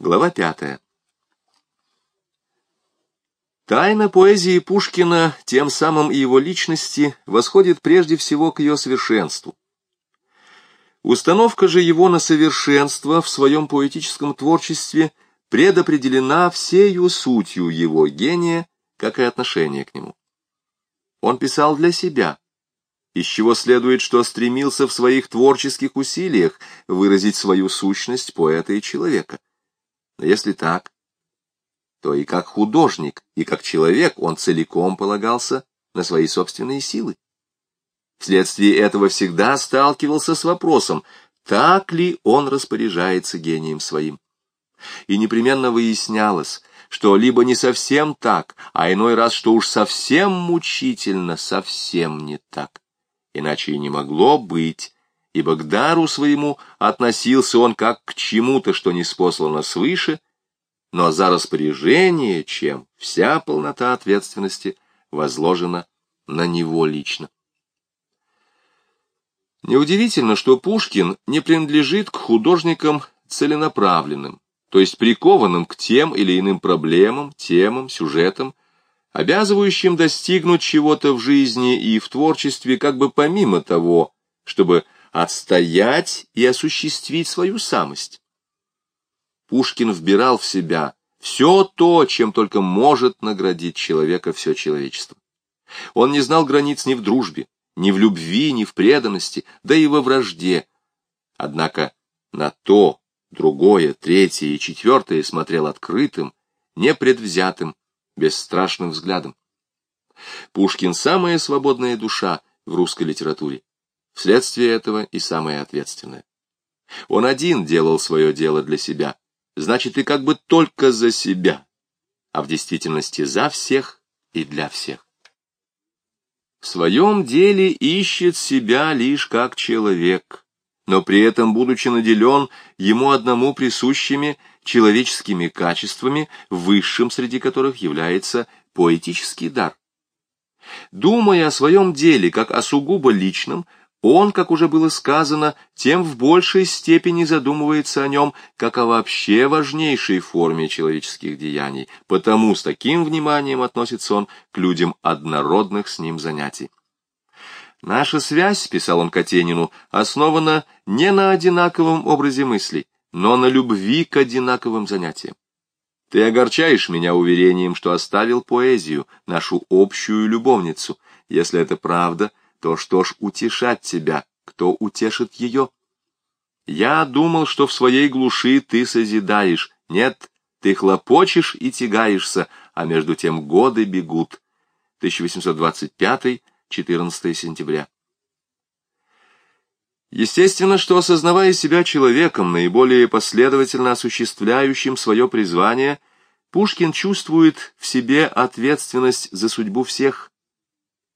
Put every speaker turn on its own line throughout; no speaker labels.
Глава пятая. Тайна поэзии Пушкина, тем самым и его личности, восходит прежде всего к ее совершенству. Установка же его на совершенство в своем поэтическом творчестве предопределена всею сутью его гения, как и отношение к нему. Он писал для себя, из чего следует, что стремился в своих творческих усилиях выразить свою сущность поэта и человека. Но если так, то и как художник, и как человек он целиком полагался на свои собственные силы. Вследствие этого всегда сталкивался с вопросом, так ли он распоряжается гением своим. И непременно выяснялось, что либо не совсем так, а иной раз, что уж совсем мучительно, совсем не так. Иначе и не могло быть, ибо к дару своему относился он как к чему-то, что не спослано свыше, но за распоряжение, чем вся полнота ответственности возложена на него лично. Неудивительно, что Пушкин не принадлежит к художникам целенаправленным, то есть прикованным к тем или иным проблемам, темам, сюжетам, обязывающим достигнуть чего-то в жизни и в творчестве как бы помимо того, чтобы отстоять и осуществить свою самость. Пушкин вбирал в себя все то, чем только может наградить человека все человечество. Он не знал границ ни в дружбе, ни в любви, ни в преданности, да и во вражде. Однако на то, другое, третье и четвертое смотрел открытым, непредвзятым, бесстрашным взглядом. Пушкин — самая свободная душа в русской литературе. Вследствие этого и самая ответственная. Он один делал свое дело для себя, значит, и как бы только за себя, а в действительности за всех и для всех. В своем деле ищет себя лишь как человек, но при этом, будучи наделен ему одному присущими человеческими качествами, высшим среди которых является поэтический дар. Думая о своем деле как о сугубо личном, он, как уже было сказано, тем в большей степени задумывается о нем, как о вообще важнейшей форме человеческих деяний, потому с таким вниманием относится он к людям однородных с ним занятий. Наша связь, писал он Катенину, основана не на одинаковом образе мыслей, но на любви к одинаковым занятиям. Ты огорчаешь меня уверением, что оставил поэзию, нашу общую любовницу. Если это правда, то что ж утешать тебя, кто утешит ее? Я думал, что в своей глуши ты созидаешь. Нет, ты хлопочешь и тягаешься, а между тем годы бегут. 1825 14 сентября. Естественно, что, осознавая себя человеком, наиболее последовательно осуществляющим свое призвание, Пушкин чувствует в себе ответственность за судьбу всех.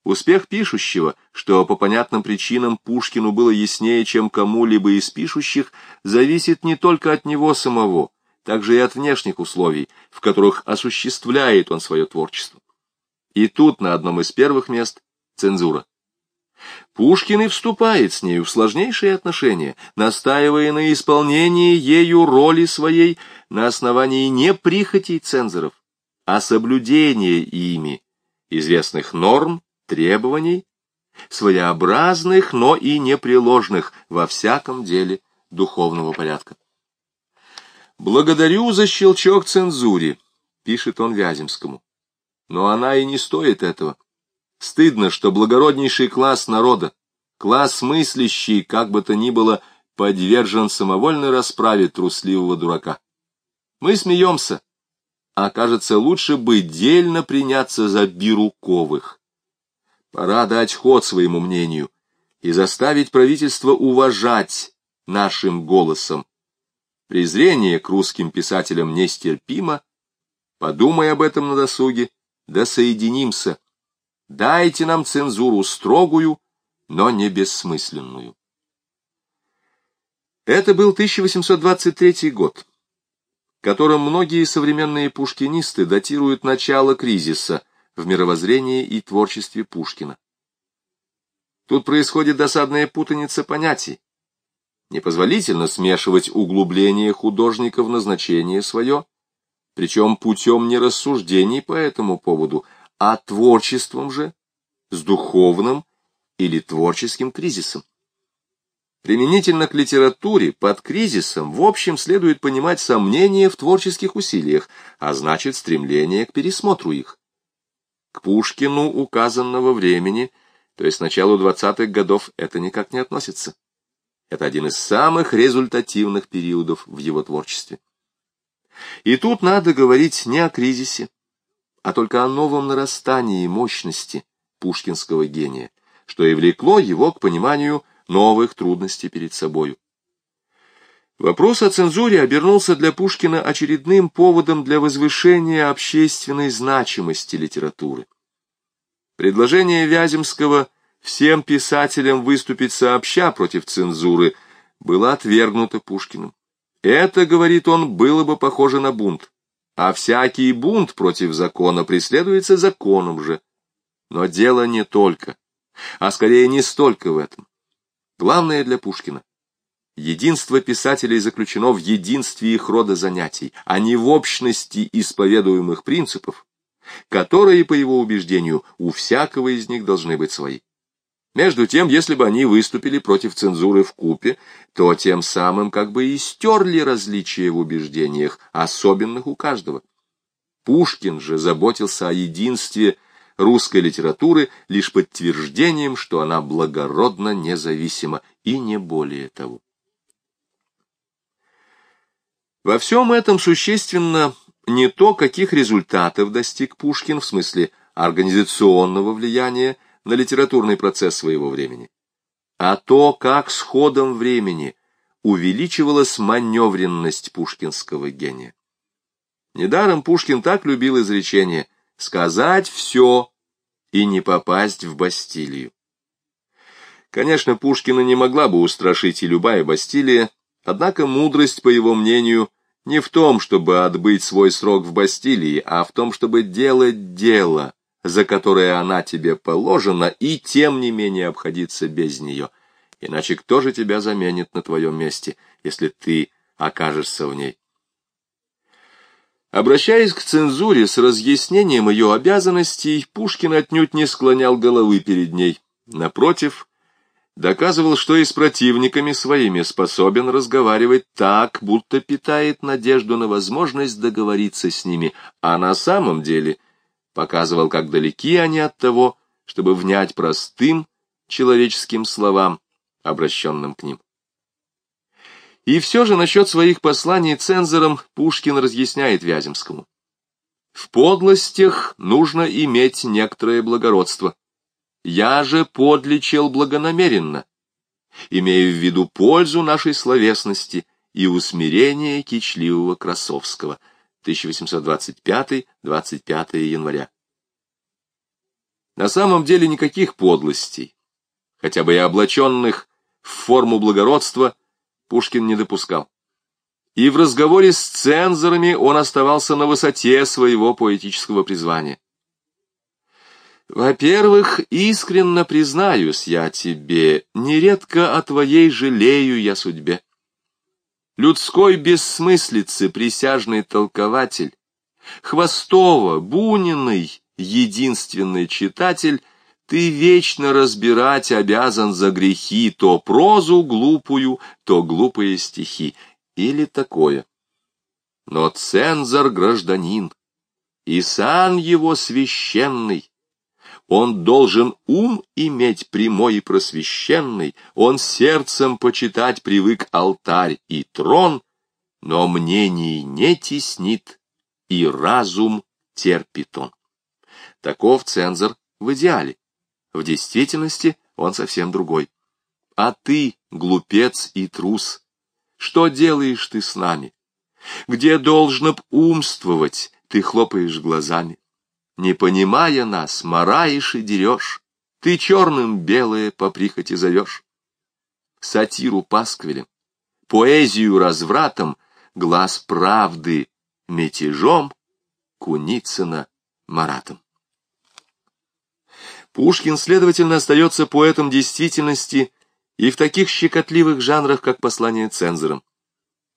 Успех пишущего, что по понятным причинам Пушкину было яснее, чем кому-либо из пишущих, зависит не только от него самого, также и от внешних условий, в которых осуществляет он свое творчество. И тут на одном из первых мест цензура. Пушкин и вступает с нею в сложнейшие отношения, настаивая на исполнении ею роли своей на основании не прихотей цензоров, а соблюдения ими известных норм, требований, своеобразных, но и непреложных во всяком деле духовного порядка. «Благодарю за щелчок цензуре», — пишет он Вяземскому, — «но она и не стоит этого». Стыдно, что благороднейший класс народа, класс мыслящий, как бы то ни было, подвержен самовольной расправе трусливого дурака. Мы смеемся, а кажется, лучше бы дельно приняться за Бируковых. Пора дать ход своему мнению и заставить правительство уважать нашим голосом. Презрение к русским писателям нестерпимо. Подумай об этом на досуге, да соединимся Дайте нам цензуру строгую, но не бессмысленную. Это был 1823 год, которым многие современные пушкинисты датируют начало кризиса в мировоззрении и творчестве Пушкина. Тут происходит досадная путаница понятий. Непозволительно смешивать углубление художника в назначение свое, причем путем не рассуждений по этому поводу, а творчеством же, с духовным или творческим кризисом. Применительно к литературе под кризисом в общем следует понимать сомнения в творческих усилиях, а значит стремление к пересмотру их. К Пушкину указанного времени, то есть началу 20-х годов, это никак не относится. Это один из самых результативных периодов в его творчестве. И тут надо говорить не о кризисе, а только о новом нарастании мощности пушкинского гения, что и влекло его к пониманию новых трудностей перед собою. Вопрос о цензуре обернулся для Пушкина очередным поводом для возвышения общественной значимости литературы. Предложение Вяземского всем писателям выступить сообща против цензуры было отвергнуто Пушкиным. Это, говорит он, было бы похоже на бунт, а всякий бунт против закона преследуется законом же. Но дело не только, а скорее не столько в этом. Главное для Пушкина — единство писателей заключено в единстве их рода занятий, а не в общности исповедуемых принципов, которые, по его убеждению, у всякого из них должны быть свои. Между тем, если бы они выступили против цензуры в купе, то тем самым как бы и стерли различия в убеждениях, особенных у каждого. Пушкин же заботился о единстве русской литературы лишь подтверждением, что она благородно независима, и не более того. Во всем этом существенно не то, каких результатов достиг Пушкин в смысле организационного влияния на литературный процесс своего времени, а то, как с ходом времени увеличивалась маневренность пушкинского гения. Недаром Пушкин так любил изречение сказать все и не попасть в Бастилию. Конечно, Пушкина не могла бы устрашить и любая Бастилия, однако мудрость, по его мнению, не в том, чтобы отбыть свой срок в Бастилии, а в том, чтобы делать дело, за которое она тебе положена, и тем не менее обходиться без нее. Иначе кто же тебя заменит на твоем месте, если ты окажешься в ней? Обращаясь к цензуре с разъяснением ее обязанностей, Пушкин отнюдь не склонял головы перед ней. Напротив, доказывал, что и с противниками своими способен разговаривать так, будто питает надежду на возможность договориться с ними, а на самом деле показывал, как далеки они от того, чтобы внять простым человеческим словам, обращенным к ним. И все же насчет своих посланий цензорам Пушкин разъясняет Вяземскому. В подлостях нужно иметь некоторое благородство. Я же подлечил благонамеренно, имея в виду пользу нашей словесности и усмирение кичливого Красовского, 1825-25 января. На самом деле никаких подлостей, хотя бы и облаченных в форму благородства, Пушкин не допускал. И в разговоре с цензорами он оставался на высоте своего поэтического призвания. Во-первых, искренно признаюсь я тебе, нередко о твоей жалею я судьбе. Людской бессмыслицы присяжный толкователь, Хвостова, Буниный, единственный читатель — ты вечно разбирать обязан за грехи то прозу глупую, то глупые стихи, или такое. Но цензор гражданин, и сан его священный, он должен ум иметь прямой и просвещенный, он сердцем почитать привык алтарь и трон, но мнений не теснит, и разум терпит он. Таков цензор в идеале. В действительности он совсем другой. А ты, глупец и трус, что делаешь ты с нами? Где должно б умствовать, ты хлопаешь глазами. Не понимая нас, мараешь и дерешь, ты черным белое по прихоти зовешь. Сатиру пасквилем, поэзию развратом, глаз правды мятежом, Куницына Маратом. Пушкин, следовательно, остается поэтом действительности и в таких щекотливых жанрах, как послание цензорам.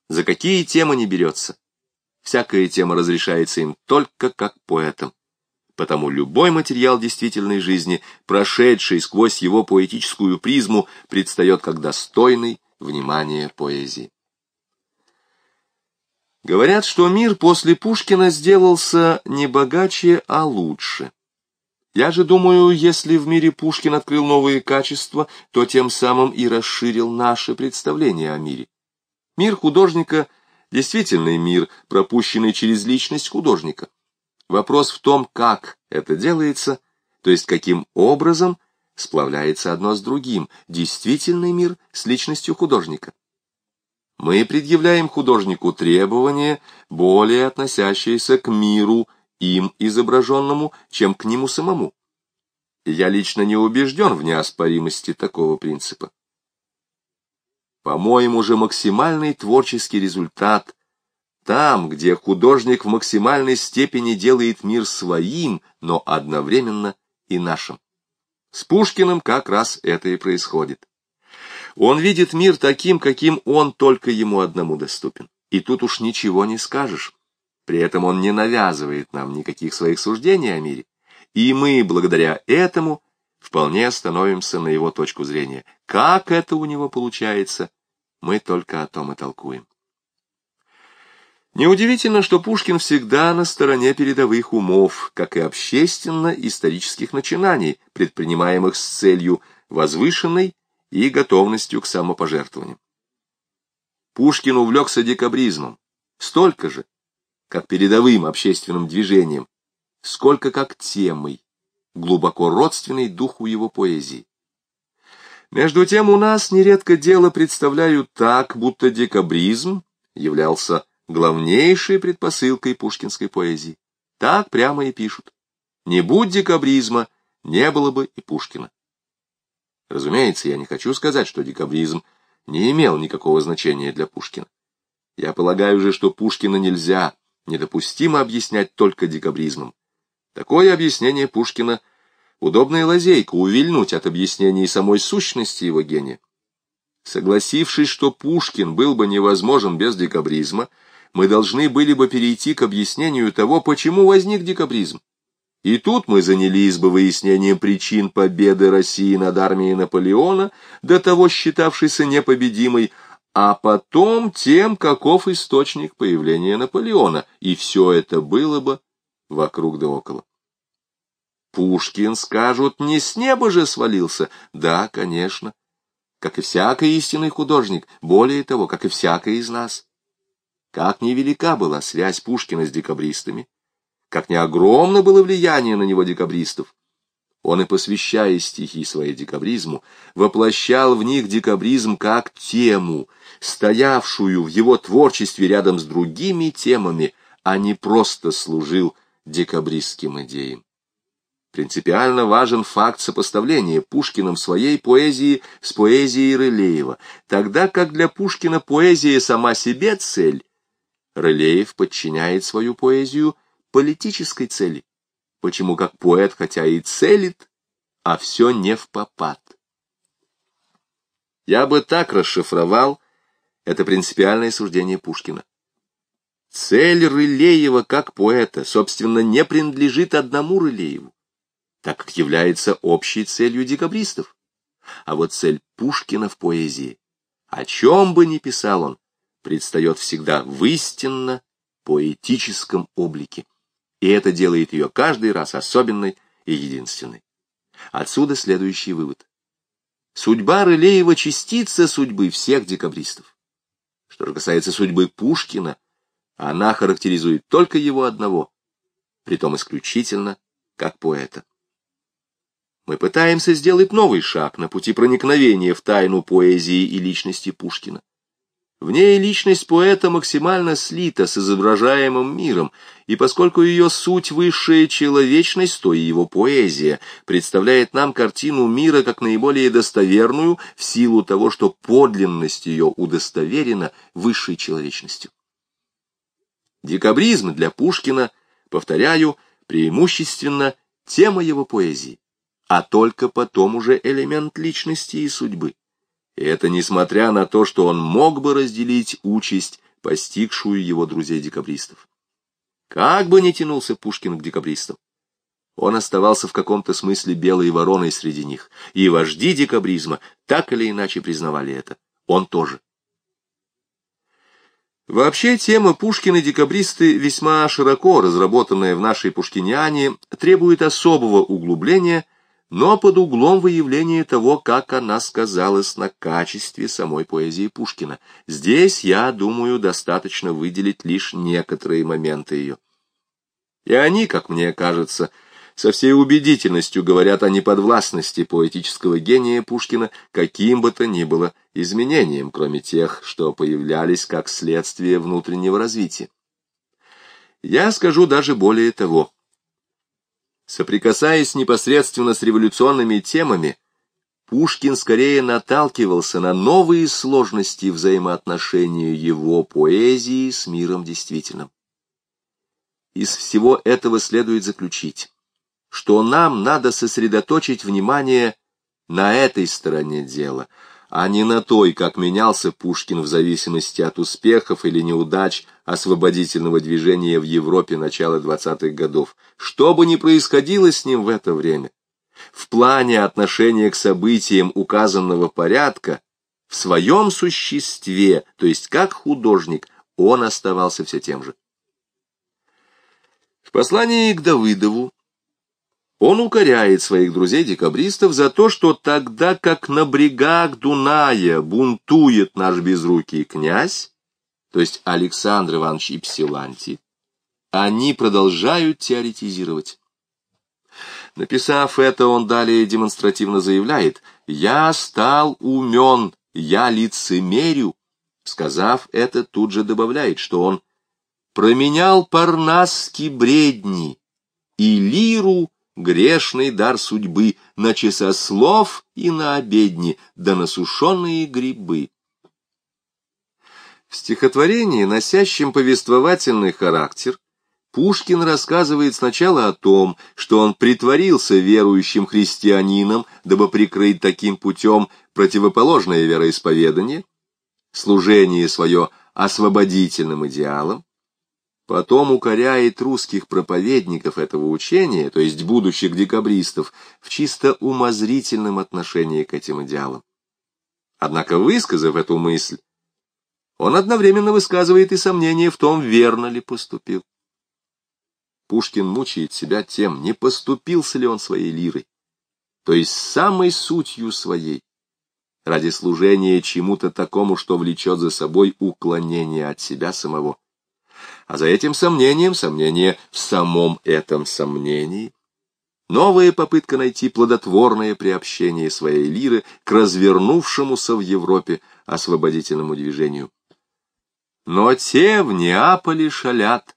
За какие темы не берется? Всякая тема разрешается им только как поэтам. Потому любой материал действительной жизни, прошедший сквозь его поэтическую призму, предстает как достойный внимания поэзии. Говорят, что мир после Пушкина сделался не богаче, а лучше. Я же думаю, если в мире Пушкин открыл новые качества, то тем самым и расширил наше представление о мире. Мир художника — действительный мир, пропущенный через личность художника. Вопрос в том, как это делается, то есть каким образом сплавляется одно с другим, действительный мир с личностью художника. Мы предъявляем художнику требования, более относящиеся к миру, им изображенному, чем к нему самому. Я лично не убежден в неоспоримости такого принципа. По-моему же максимальный творческий результат там, где художник в максимальной степени делает мир своим, но одновременно и нашим. С Пушкиным как раз это и происходит. Он видит мир таким, каким он только ему одному доступен. И тут уж ничего не скажешь. При этом он не навязывает нам никаких своих суждений о мире. И мы, благодаря этому, вполне становимся на его точку зрения. Как это у него получается, мы только о том и толкуем. Неудивительно, что Пушкин всегда на стороне передовых умов, как и общественно-исторических начинаний, предпринимаемых с целью возвышенной и готовностью к самопожертвованию. Пушкин увлекся декабризмом, столько же, как передовым общественным движением, сколько как темой, глубоко родственной духу его поэзии. Между тем у нас нередко дело представляют так, будто декабризм являлся главнейшей предпосылкой пушкинской поэзии. Так прямо и пишут. Не будь декабризма, не было бы и Пушкина. Разумеется, я не хочу сказать, что декабризм не имел никакого значения для Пушкина. Я полагаю же, что Пушкина нельзя, недопустимо объяснять только декабризмом. Такое объяснение Пушкина — удобная лазейка увильнуть от объяснений самой сущности его гения. Согласившись, что Пушкин был бы невозможен без декабризма, мы должны были бы перейти к объяснению того, почему возник декабризм. И тут мы занялись бы выяснением причин победы России над армией Наполеона, до того считавшейся непобедимой, а потом тем, каков источник появления Наполеона, и все это было бы вокруг да около. Пушкин, скажут, не с неба же свалился. Да, конечно, как и всякий истинный художник, более того, как и всякий из нас. Как невелика была связь Пушкина с декабристами, как не огромно было влияние на него декабристов. Он и посвящая стихи своей декабризму, воплощал в них декабризм как тему, стоявшую в его творчестве рядом с другими темами, а не просто служил декабристским идеям. Принципиально важен факт сопоставления Пушкиным своей поэзии с поэзией Рылеева, тогда как для Пушкина поэзия сама себе цель, Рылеев подчиняет свою поэзию политической цели, почему как поэт хотя и целит, а все не в попад. Я бы так расшифровал это принципиальное суждение Пушкина. Цель Рылеева как поэта, собственно, не принадлежит одному Рылееву, так как является общей целью декабристов. А вот цель Пушкина в поэзии, о чем бы ни писал он, предстает всегда в истинно поэтическом облике, и это делает ее каждый раз особенной и единственной. Отсюда следующий вывод. Судьба Рылеева — частица судьбы всех декабристов. Что же касается судьбы Пушкина, она характеризует только его одного, притом исключительно как поэта. Мы пытаемся сделать новый шаг на пути проникновения в тайну поэзии и личности Пушкина. В ней личность поэта максимально слита с изображаемым миром, и поскольку ее суть высшая человечность, то и его поэзия представляет нам картину мира как наиболее достоверную в силу того, что подлинность ее удостоверена высшей человечностью. Декабризм для Пушкина, повторяю, преимущественно тема его поэзии, а только потом уже элемент личности и судьбы. И это несмотря на то, что он мог бы разделить участь, постигшую его друзей-декабристов. Как бы ни тянулся Пушкин к декабристам, он оставался в каком-то смысле белой вороной среди них, и вожди декабризма так или иначе признавали это. Он тоже. Вообще, тема Пушкина-декабристы, весьма широко разработанная в нашей Пушкиниане, требует особого углубления, но под углом выявления того, как она сказалась на качестве самой поэзии Пушкина. Здесь, я думаю, достаточно выделить лишь некоторые моменты ее. И они, как мне кажется, — со всей убедительностью говорят о неподвластности поэтического гения Пушкина каким бы то ни было изменением, кроме тех, что появлялись как следствие внутреннего развития. Я скажу даже более того. Соприкасаясь непосредственно с революционными темами, Пушкин скорее наталкивался на новые сложности взаимоотношения его поэзии с миром действительным. Из всего этого следует заключить, что нам надо сосредоточить внимание на этой стороне дела, а не на той, как менялся Пушкин в зависимости от успехов или неудач освободительного движения в Европе начала 20-х годов. Что бы ни происходило с ним в это время, в плане отношения к событиям указанного порядка, в своем существе, то есть как художник, он оставался все тем же. В послании к Давыдову он укоряет своих друзей-декабристов за то, что тогда как на брегах Дуная бунтует наш безрукий князь, то есть Александр Иванович Ипсиланти, они продолжают теоретизировать. Написав это, он далее демонстративно заявляет «Я стал умен, я лицемерю». Сказав это, тут же добавляет, что он променял парнасски бредни и лиру грешный дар судьбы, на часослов и на обедни, да на сушеные грибы. В стихотворении, носящем повествовательный характер, Пушкин рассказывает сначала о том, что он притворился верующим христианином, дабы прикрыть таким путем противоположное вероисповедание, служение свое освободительным идеалом, Потом укоряет русских проповедников этого учения, то есть будущих декабристов, в чисто умозрительном отношении к этим идеалам. Однако, высказав эту мысль, он одновременно высказывает и сомнение в том, верно ли поступил. Пушкин мучает себя тем, не поступился ли он своей лирой, то есть самой сутью своей, ради служения чему-то такому, что влечет за собой уклонение от себя самого а за этим сомнением сомнение в самом этом сомнении. Новая попытка найти плодотворное приобщение своей лиры к развернувшемуся в Европе освободительному движению. Но те в Неаполе шалят,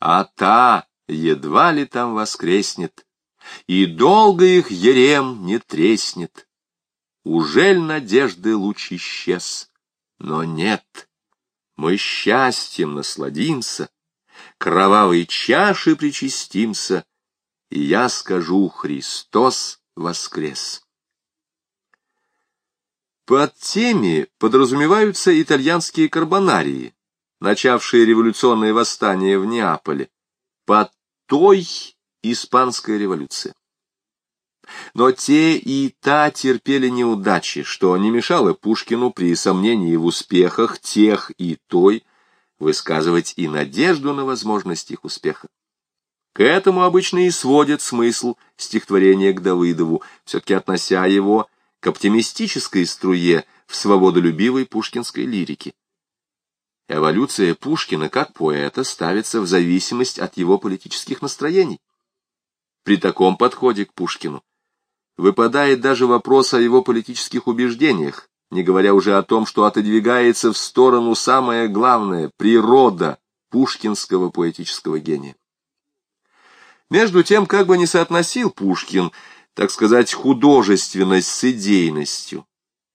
а та едва ли там воскреснет, и долго их ерем не треснет. Ужель надежды луч исчез? Но нет мы счастьем насладимся, кровавой чаши причастимся, и я скажу Христос воскрес. Под теми подразумеваются итальянские карбонарии, начавшие революционное восстание в Неаполе, под той испанская революция. Но те и та терпели неудачи, что не мешало Пушкину при сомнении в успехах тех и той высказывать и надежду на возможность их успеха. К этому обычно и сводят смысл стихотворения к Давыдову, все-таки относя его к оптимистической струе в свободолюбивой пушкинской лирике. Эволюция Пушкина как поэта ставится в зависимость от его политических настроений. При таком подходе к Пушкину выпадает даже вопрос о его политических убеждениях, не говоря уже о том, что отодвигается в сторону самое главное — природа пушкинского поэтического гения. Между тем, как бы ни соотносил Пушкин, так сказать, художественность с идейностью,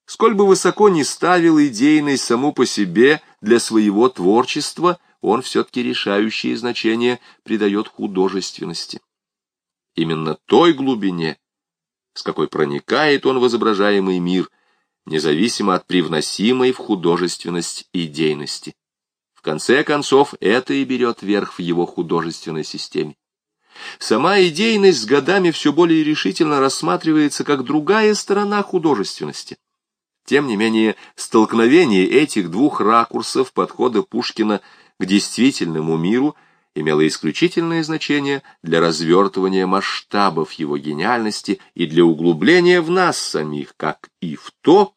сколь бы высоко ни ставил идейность саму по себе для своего творчества, он все-таки решающее значение придает художественности. Именно той глубине, с какой проникает он в изображаемый мир, независимо от привносимой в художественность идейности. В конце концов, это и берет верх в его художественной системе. Сама идейность с годами все более решительно рассматривается как другая сторона художественности. Тем не менее, столкновение этих двух ракурсов подхода Пушкина к действительному миру имело исключительное значение для развертывания масштабов его гениальности и для углубления в нас самих, как и в то,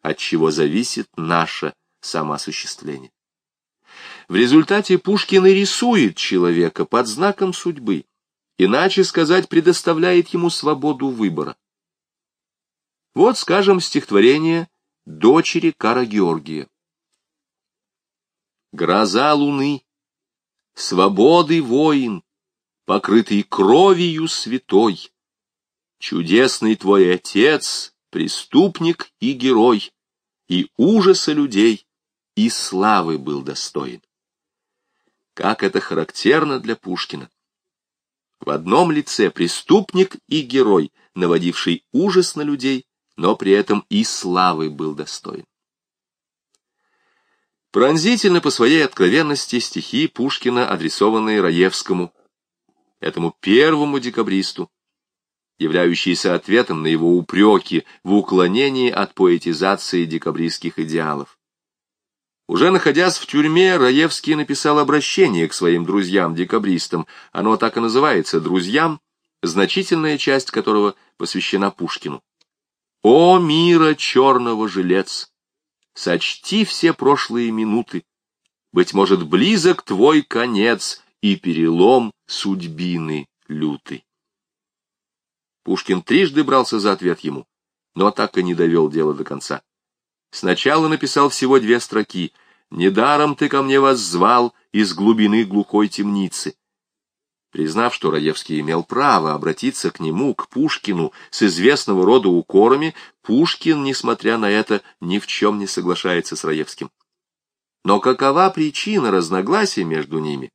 от чего зависит наше самоосуществление. В результате Пушкин и рисует человека под знаком судьбы, иначе сказать, предоставляет ему свободу выбора. Вот, скажем, стихотворение дочери Кара Георгия. Гроза луны, свободы воин, покрытый кровью святой, чудесный твой отец, преступник и герой, и ужаса людей, и славы был достоин. Как это характерно для Пушкина. В одном лице преступник и герой, наводивший ужас на людей, но при этом и славы был достоин. Пронзительно по своей откровенности стихи Пушкина, адресованные Раевскому, этому первому декабристу, являющиеся ответом на его упреки в уклонении от поэтизации декабристских идеалов. Уже находясь в тюрьме, Раевский написал обращение к своим друзьям-декабристам. Оно так и называется «Друзьям», значительная часть которого посвящена Пушкину. О, мира черного жилец! Сочти все прошлые минуты, Быть может, близок твой конец И перелом судьбины люты. Пушкин трижды брался за ответ ему, но так и не довел дело до конца. Сначала написал всего две строки «Недаром ты ко мне воззвал из глубины глухой темницы». Признав, что Раевский имел право обратиться к нему, к Пушкину, с известного рода укорами, Пушкин, несмотря на это, ни в чем не соглашается с Раевским. Но какова причина разногласий между ними,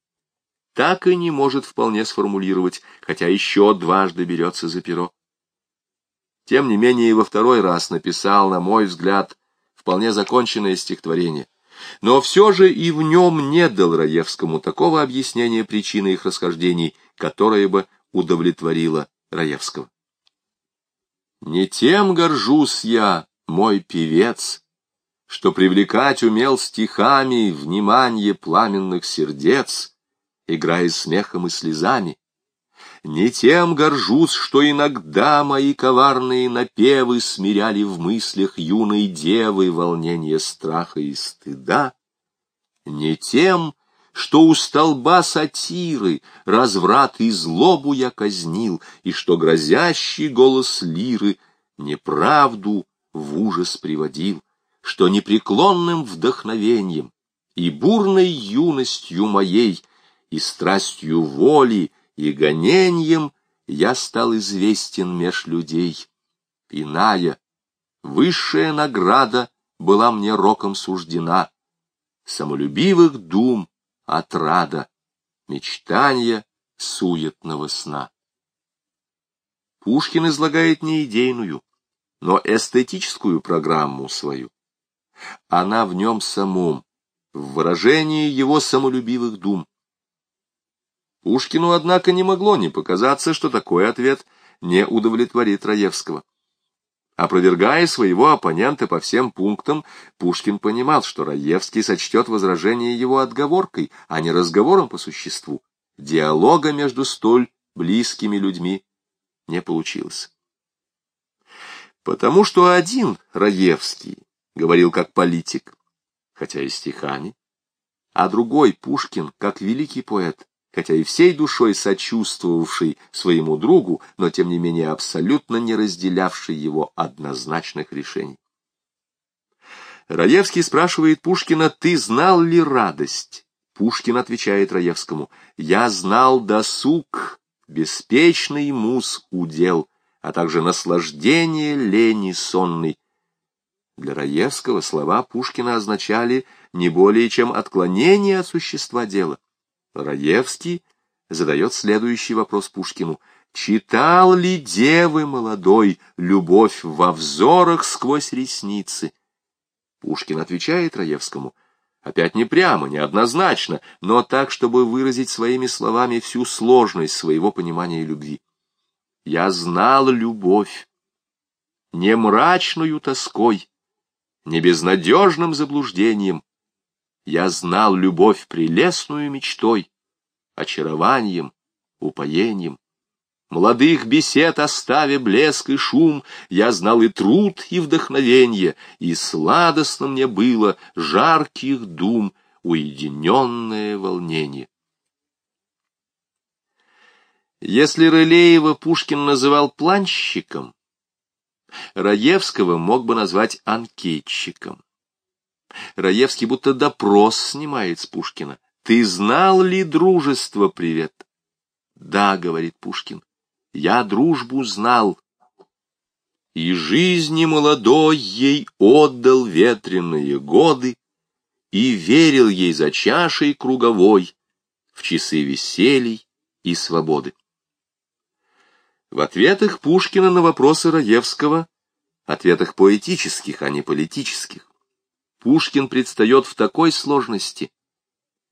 так и не может вполне сформулировать, хотя еще дважды берется за перо. Тем не менее, и во второй раз написал, на мой взгляд, вполне законченное стихотворение. Но все же и в нем не дал Раевскому такого объяснения причины их расхождений, которое бы удовлетворило Раевского. «Не тем горжусь я, мой певец, что привлекать умел стихами внимание пламенных сердец, играя смехом и слезами, не тем горжусь, что иногда мои коварные напевы смиряли в мыслях юной девы волнение страха и стыда. Не тем, что у столба сатиры разврат и злобу я казнил, и что грозящий голос лиры неправду в ужас приводил, что непреклонным вдохновением и бурной юностью моей, и страстью воли, и гонением я стал известен меж людей. Иная, высшая награда была мне роком суждена, самолюбивых дум отрада, мечтания суетного сна. Пушкин излагает не идейную, но эстетическую программу свою. Она в нем самом, в выражении его самолюбивых дум. Пушкину, однако, не могло не показаться, что такой ответ не удовлетворит Раевского. Опровергая своего оппонента по всем пунктам, Пушкин понимал, что Раевский сочтет возражение его отговоркой, а не разговором по существу. Диалога между столь близкими людьми не получилось. Потому что один Раевский говорил как политик, хотя и стихами, а другой Пушкин как великий поэт, хотя и всей душой сочувствовавший своему другу, но тем не менее абсолютно не разделявший его однозначных решений. Раевский спрашивает Пушкина, «Ты знал ли радость?» Пушкин отвечает Раевскому, «Я знал досуг, беспечный мус удел, а также наслаждение лени сонной». Для Раевского слова Пушкина означали не более чем отклонение от существа дела. Раевский задает следующий вопрос Пушкину. Читал ли девы молодой любовь во взорах сквозь ресницы? Пушкин отвечает Раевскому, опять не прямо, не однозначно, но так, чтобы выразить своими словами всю сложность своего понимания любви. Я знал любовь, не мрачную тоской, не безнадежным заблуждением. Я знал любовь прелестную мечтой, очарованием, упоением. Молодых бесед оставя блеск и шум, Я знал и труд, и вдохновенье, И сладостно мне было жарких дум Уединенное волнение. Если Рылеева Пушкин называл планщиком, Раевского мог бы назвать анкетчиком. Раевский будто допрос снимает с Пушкина. «Ты знал ли дружество, привет?» «Да», — говорит Пушкин, — «я дружбу знал». И жизни молодой ей отдал ветреные годы, И верил ей за чашей круговой В часы веселий и свободы. В ответах Пушкина на вопросы Раевского, ответах поэтических, а не политических, Пушкин предстает в такой сложности,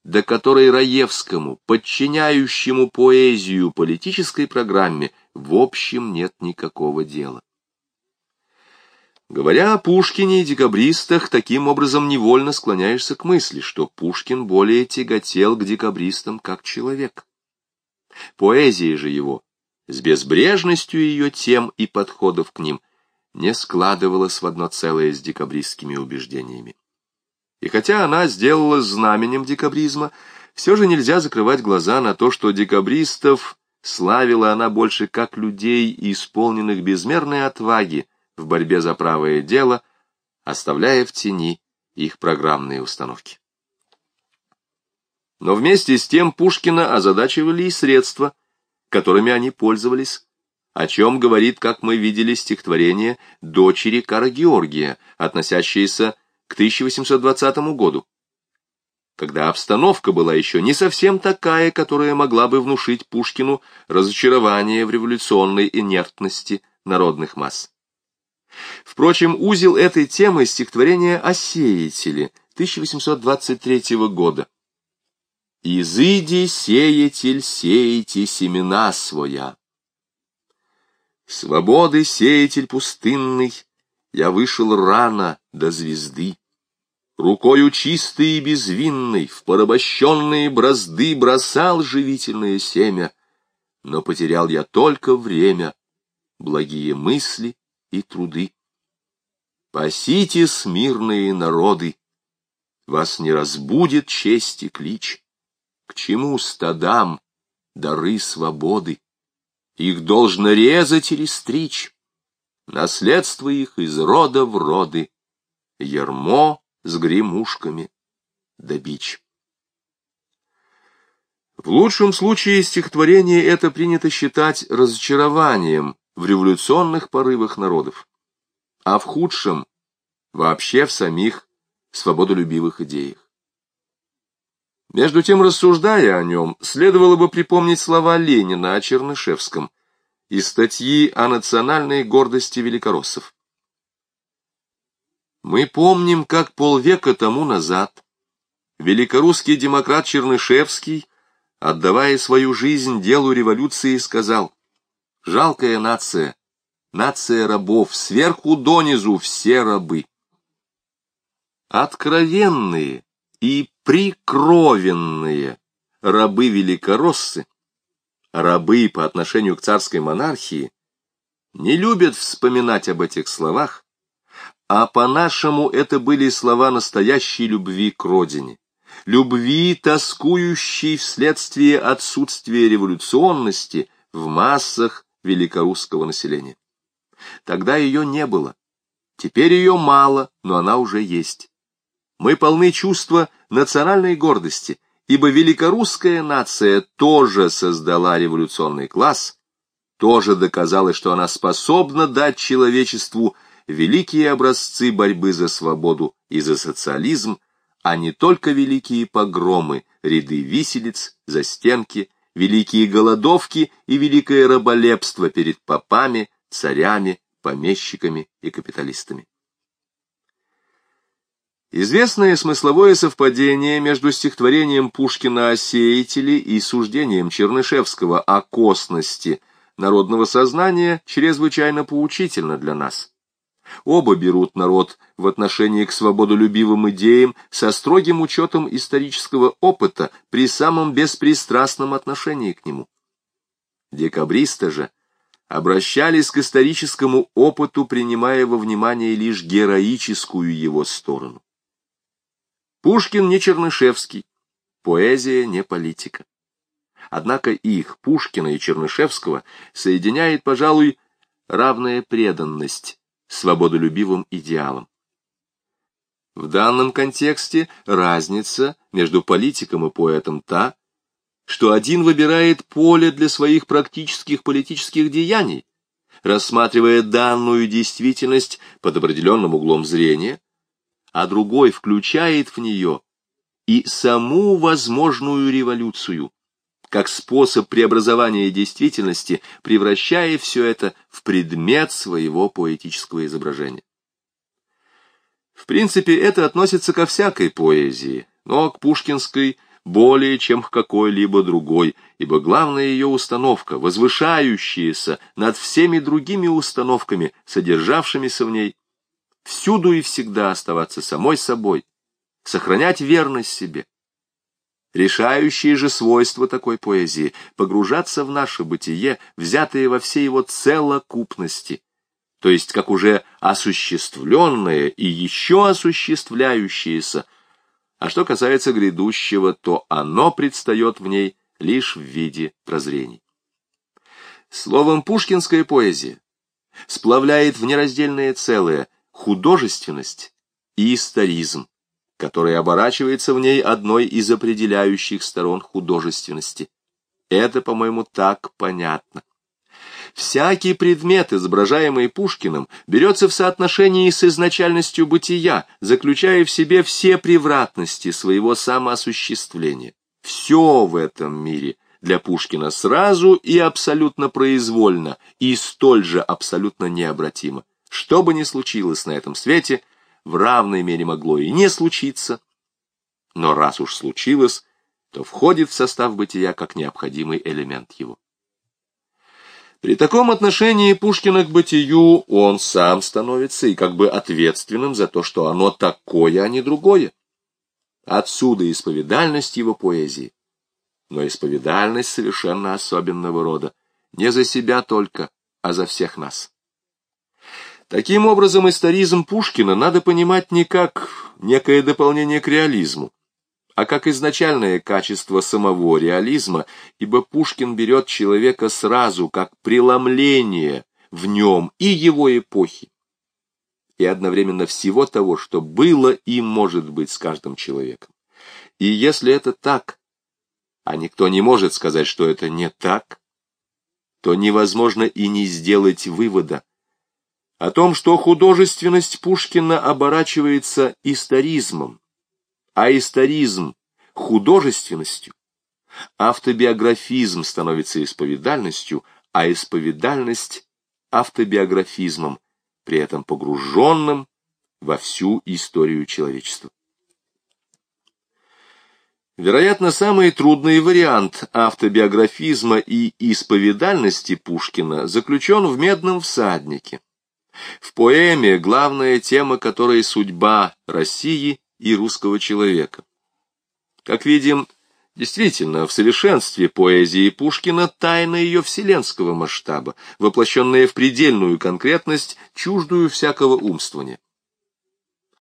до которой Раевскому, подчиняющему поэзию политической программе, в общем нет никакого дела. Говоря о Пушкине и декабристах, таким образом невольно склоняешься к мысли, что Пушкин более тяготел к декабристам как человек. Поэзия же его с безбрежностью ее тем и подходов к ним, не складывалась в одно целое с декабристскими убеждениями. И хотя она сделала знаменем декабризма, все же нельзя закрывать глаза на то, что декабристов славила она больше как людей, исполненных безмерной отваги в борьбе за правое дело, оставляя в тени их программные установки. Но вместе с тем Пушкина озадачивали и средства, которыми они пользовались, о чем говорит, как мы видели, стихотворение дочери Кара Георгия, относящееся к 1820 году, когда обстановка была еще не совсем такая, которая могла бы внушить Пушкину разочарование в революционной инертности народных масс. Впрочем, узел этой темы стихотворения о сеятеле 1823 года. «Изыди, сеятель, сеяти семена своя». Свободы, сеятель пустынный, я вышел рано до звезды. Рукою чистой и безвинной в порабощенные бразды бросал живительное семя, но потерял я только время, благие мысли и труды. Пасите смирные народы, вас не разбудит честь и клич. К чему стадам дары свободы? Их должно резать или стричь. Наследство их из рода в роды. Ермо с гремушками да бич. В лучшем случае стихотворение это принято считать разочарованием в революционных порывах народов, а в худшем — вообще в самих свободолюбивых идеях. Между тем, рассуждая о нем, следовало бы припомнить слова Ленина о Чернышевском из статьи о национальной гордости великороссов. Мы помним, как полвека тому назад великорусский демократ Чернышевский, отдавая свою жизнь делу революции, сказал «Жалкая нация, нация рабов, сверху донизу все рабы». Откровенные и прикровенные рабы-великороссы, рабы по отношению к царской монархии, не любят вспоминать об этих словах, а по-нашему это были слова настоящей любви к родине, любви, тоскующей вследствие отсутствия революционности в массах великорусского населения. Тогда ее не было. Теперь ее мало, но она уже есть. Мы полны чувства национальной гордости, ибо великорусская нация тоже создала революционный класс, тоже доказала, что она способна дать человечеству великие образцы борьбы за свободу и за социализм, а не только великие погромы, ряды виселиц, застенки великие голодовки и великое раболепство перед попами, царями, помещиками и капиталистами. Известное смысловое совпадение между стихотворением Пушкина о сеятеле и суждением Чернышевского о косности народного сознания чрезвычайно поучительно для нас. Оба берут народ в отношении к свободолюбивым идеям со строгим учетом исторического опыта при самом беспристрастном отношении к нему. Декабристы же обращались к историческому опыту, принимая во внимание лишь героическую его сторону. Пушкин не Чернышевский, поэзия не политика. Однако их, Пушкина и Чернышевского, соединяет, пожалуй, равная преданность свободолюбивым идеалам. В данном контексте разница между политиком и поэтом та, что один выбирает поле для своих практических политических деяний, рассматривая данную действительность под определенным углом зрения, а другой включает в нее и саму возможную революцию, как способ преобразования действительности, превращая все это в предмет своего поэтического изображения. В принципе, это относится ко всякой поэзии, но к пушкинской более чем к какой-либо другой, ибо главная ее установка, возвышающаяся над всеми другими установками, содержавшимися в ней, всюду и всегда оставаться самой собой, сохранять верность себе. Решающие же свойства такой поэзии — погружаться в наше бытие, взятое во всей его целокупности, то есть как уже осуществленное и еще осуществляющееся, а что касается грядущего, то оно предстает в ней лишь в виде прозрений. Словом, пушкинская поэзия сплавляет в нераздельное целое художественность и историзм, который оборачивается в ней одной из определяющих сторон художественности. Это, по-моему, так понятно. Всякий предмет, изображаемый Пушкиным, берется в соотношении с изначальностью бытия, заключая в себе все превратности своего самоосуществления. Все в этом мире для Пушкина сразу и абсолютно произвольно, и столь же абсолютно необратимо. Что бы ни случилось на этом свете, в равной мере могло и не случиться, но раз уж случилось, то входит в состав бытия как необходимый элемент его. При таком отношении Пушкина к бытию он сам становится и как бы ответственным за то, что оно такое, а не другое. Отсюда исповедальность его поэзии. Но исповедальность совершенно особенного рода, не за себя только, а за всех нас. Таким образом, историзм Пушкина надо понимать не как некое дополнение к реализму, а как изначальное качество самого реализма, ибо Пушкин берет человека сразу как преломление в нем и его эпохи, и одновременно всего того, что было и может быть с каждым человеком. И если это так, а никто не может сказать, что это не так, то невозможно и не сделать вывода, о том, что художественность Пушкина оборачивается историзмом, а историзм — художественностью, автобиографизм становится исповедальностью, а исповедальность — автобиографизмом, при этом погруженным во всю историю человечества. Вероятно, самый трудный вариант автобиографизма и исповедальности Пушкина заключен в «Медном всаднике». В поэме главная тема которой судьба России и русского человека. Как видим, действительно, в совершенстве поэзии Пушкина тайна ее вселенского масштаба, воплощенная в предельную конкретность, чуждую всякого умствования.